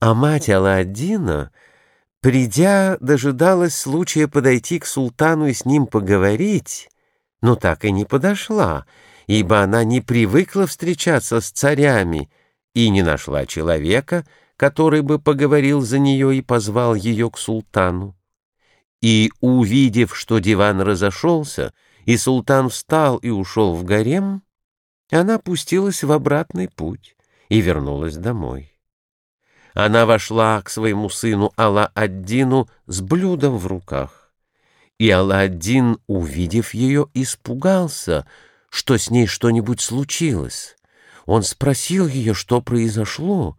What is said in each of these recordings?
А мать Алладдина, придя, дожидалась случая подойти к султану и с ним поговорить, но так и не подошла, ибо она не привыкла встречаться с царями и не нашла человека, который бы поговорил за нее и позвал ее к султану. И, увидев, что диван разошелся, и султан встал и ушел в гарем, она пустилась в обратный путь и вернулась домой. Она вошла к своему сыну Алла-Аддину с блюдом в руках. И Алла-Аддин, увидев ее, испугался, что с ней что-нибудь случилось. Он спросил ее, что произошло,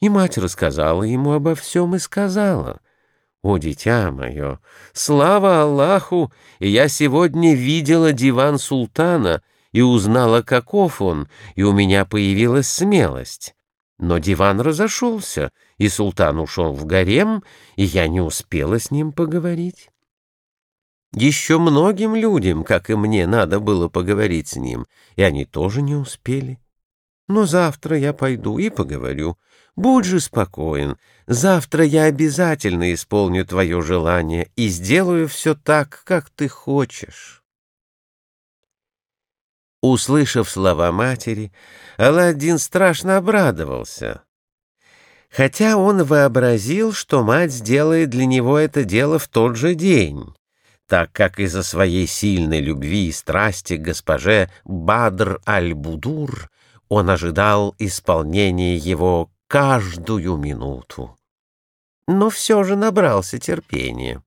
и мать рассказала ему обо всем и сказала, «О, дитя мое, слава Аллаху, я сегодня видела диван султана и узнала, каков он, и у меня появилась смелость». Но диван разошелся, и султан ушел в гарем, и я не успела с ним поговорить. Еще многим людям, как и мне, надо было поговорить с ним, и они тоже не успели. Но завтра я пойду и поговорю. Будь же спокоен, завтра я обязательно исполню твое желание и сделаю все так, как ты хочешь. Услышав слова матери, Аладдин страшно обрадовался. Хотя он вообразил, что мать сделает для него это дело в тот же день, так как из-за своей сильной любви и страсти к госпоже Бадр аль-Будур он ожидал исполнения его каждую минуту. Но все же набрался терпения,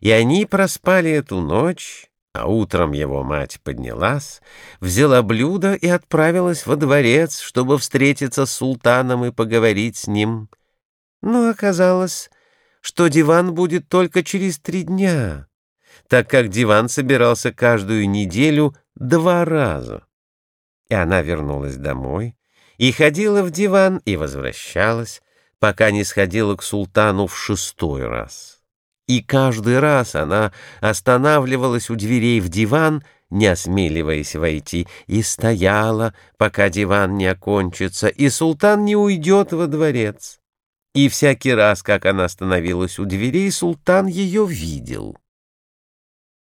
и они проспали эту ночь а утром его мать поднялась, взяла блюдо и отправилась во дворец, чтобы встретиться с султаном и поговорить с ним. Но оказалось, что диван будет только через три дня, так как диван собирался каждую неделю два раза. И она вернулась домой и ходила в диван и возвращалась, пока не сходила к султану в шестой раз. И каждый раз она останавливалась у дверей в диван, не осмеливаясь войти, и стояла, пока диван не окончится, и султан не уйдет во дворец. И всякий раз, как она становилась у дверей, султан ее видел.